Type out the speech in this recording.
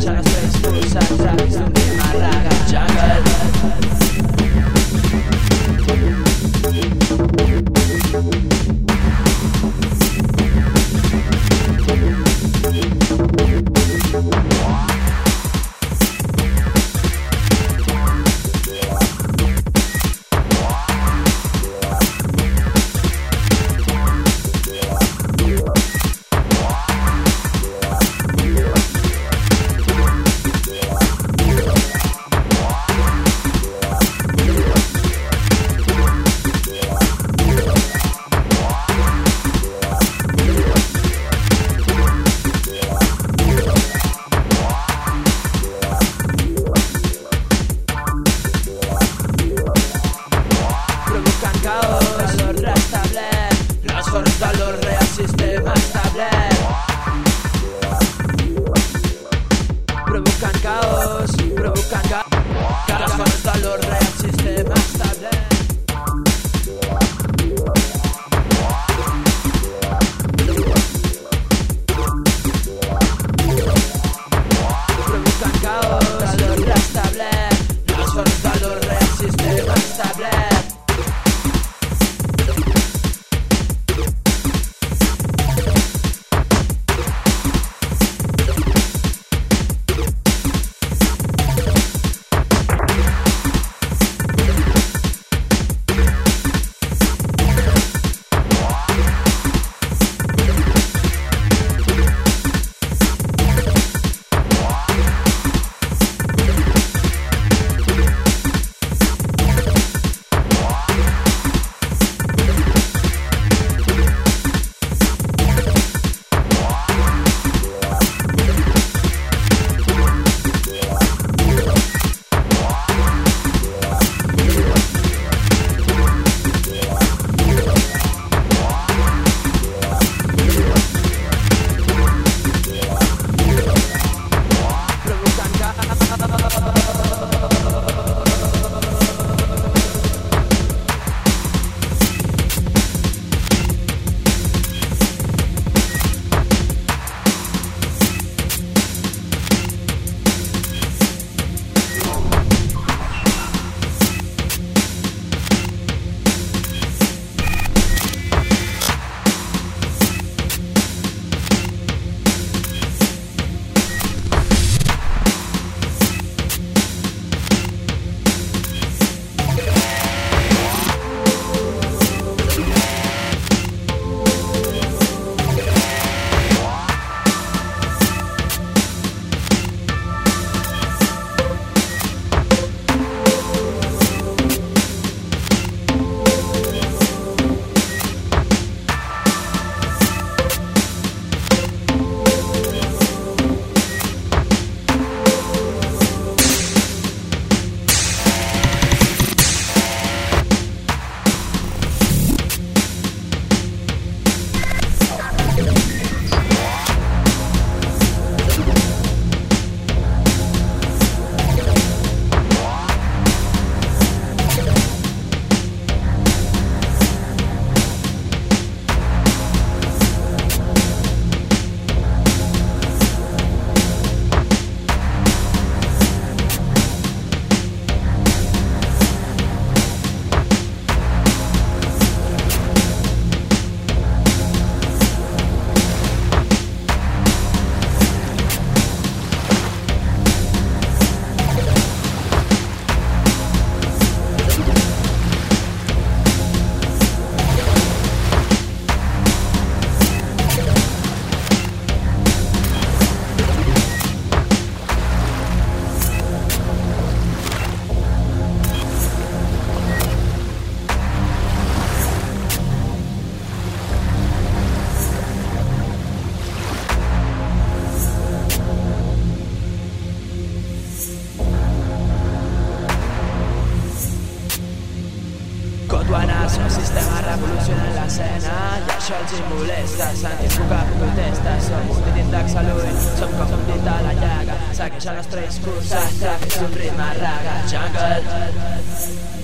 Trying to say it's full of sad, sad, Stay on the tablet. L'escena i això els hi molesta. Centrifuga protesta, som un índex a l'ull, som com un dit a la llaga. Segueix el nostre discurs, tràfic d'un ritme raga. Jungle,